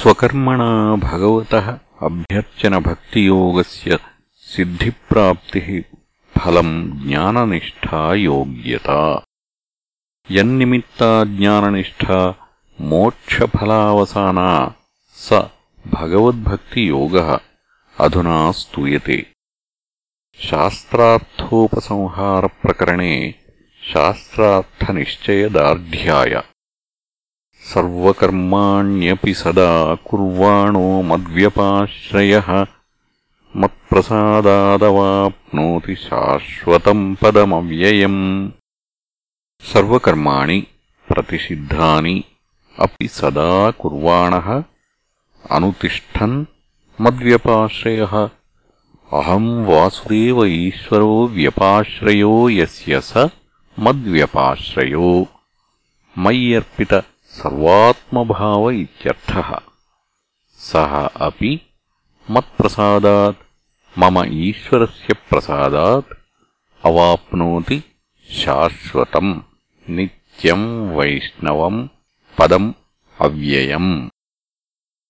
స్వకర్మణా భగవత అభ్యర్చన భక్తియోగస్ సిద్ధిప్రాప్తి ఫలం జ్ఞాననిష్టా యోగ్యత యన్నిమిత్తా జ్ఞాననిష్టా మోక్షఫలావసానా స భగవద్భక్తియోగ అధునా స్తూయతే శాస్త్రార్థోపసంహారప్రకరణే శాస్త్రార్థనిశ్చయదార్ఢ్యాయ సర్వకర్మాణ్యపి సదా కుర్వాణో మద్వ్యపాశ్రయ మత్ప్రసాదాదవాప్నోతి శాశ్వతం పదమవ్యయం సర్వకర్మాణి ప్రతిషిద్ధాని అపి సదా కుర్వాణ అనుతిష్టన్ మద్వ్యపాశ్రయ అహం వాసుదేవ ఈశ్వరో వ్యపాశ్రయో యస్య స మద్వ్యపాశ్రయో మయ్యర్పిత సర్వాత్మభావ ఇత్యర్థ. సహ అపి మత్ప్రసాదాత్. మమ ఈశ్వరస్య ప్రసాదాత్. అవాప్నోతి శాశ్వతం. నిత్యం వైష్ణవం పదం అవ్యయం.